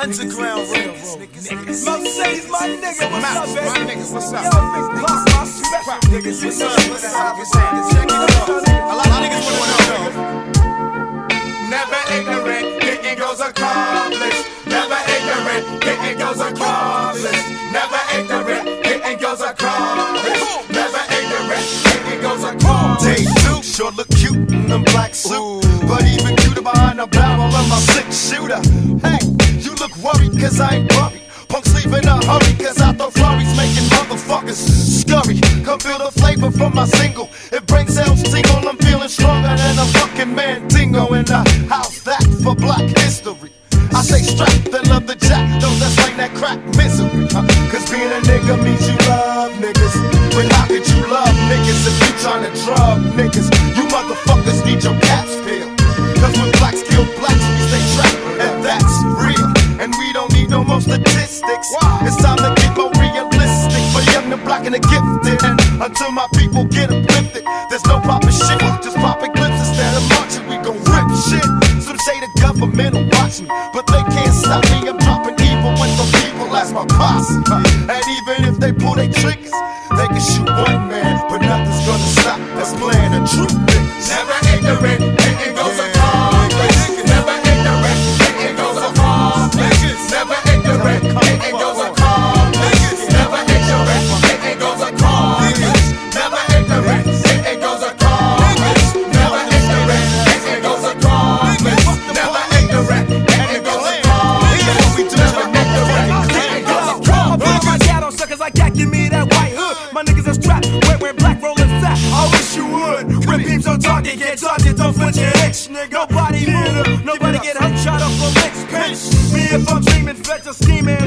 Underground Railroad niggas. Mo Say's my nigga, what's up, baby? my nigga, what's up? Yo, Big Pop, my special niggas, what's up? What's up? Check it out. A lot of niggas wanna know. Never ignorant, getting goals accomplished. Never ignorant, getting goals accomplished. Never ignorant, getting goals accomplished. Never ignorant, getting goals accomplished. Day two, sure look cute in them black suit. But even cuter behind the barrel of my six shooter. Hey, you look worried cause I ain't worried. Punks leave in a hurry cause I throw flurries making motherfuckers scurry. Come feel the flavor from my single. It brings cells tingle. I'm feeling stronger than a fucking Mandingo in the house. That for black history. I say strap and love the jack, those that slang that crack misery. huh? Cause being a nigga means you love niggas. But how could you love niggas if you tryna drug niggas? And gifted. Until my people get uplifted, there's no popping shit. Just popping clips instead of marching. We gon' rip shit. Some say the government will watch me, but they can't stop me. I'm dropping evil when the people as my posse. And even if they pull their triggers, would. Rip beams on target, get target, don't flinch your itch, nigga. Nobody move, nobody get hurt, shot up for licks, pinch. Me if I'm dreaming, feds are scheming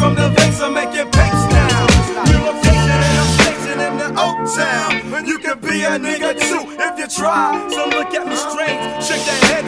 From the veins, I'm making pace now. Location and I'm in the. You can be a nigga too if you try. Some look at me strange, shake their head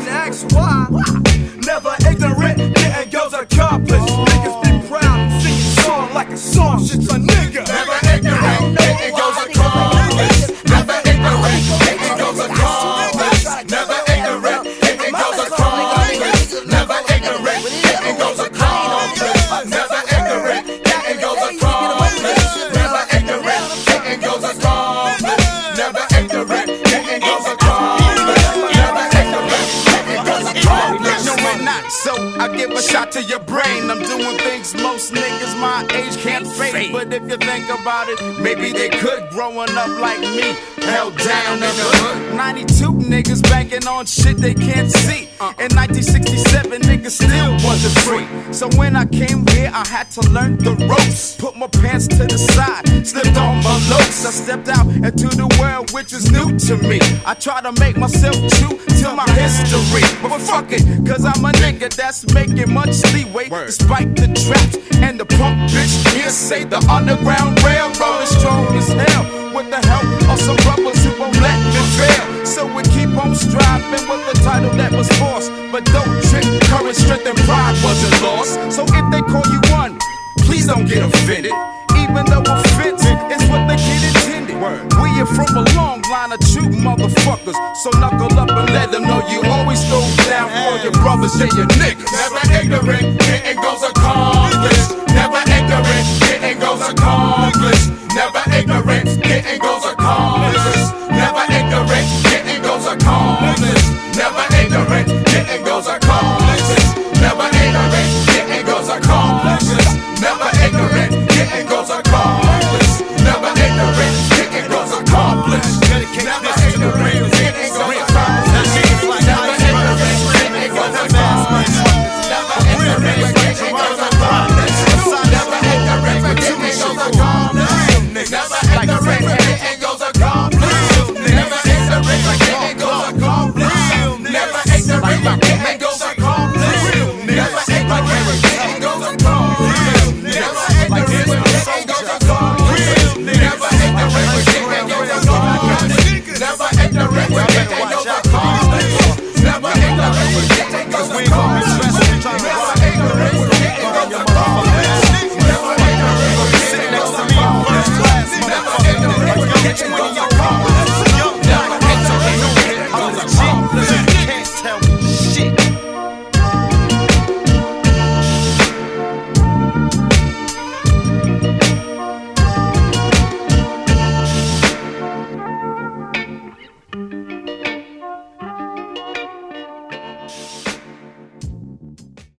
I give a shot to your brain. I'm doing things most niggas my age can't fake. But if you think about it, maybe they could. Growing up like me, held down in the hood. 92 niggas banking on shit they can't see. Uh-uh. In 1967, niggas still wasn't free. So when I came here, I had to learn the ropes. Put my pants to the side, slipped on my. I stepped out into the world, which is new to me. I try to make myself true to my history. But fuck it, cause I'm a nigga that's making much leeway. Despite the traps and the punk bitch here say the underground railroad is strong as hell. With the help of some brothers who won't let me fail. So we keep on striving with the title that was forced. But don't trip, courage, strength, and pride wasn't lost. So if they call you one, please don't get offended. Even though offense From a long line of true motherfuckers. So knuckle up and let them know you always go down for your brothers and your niggas. Never ignorant,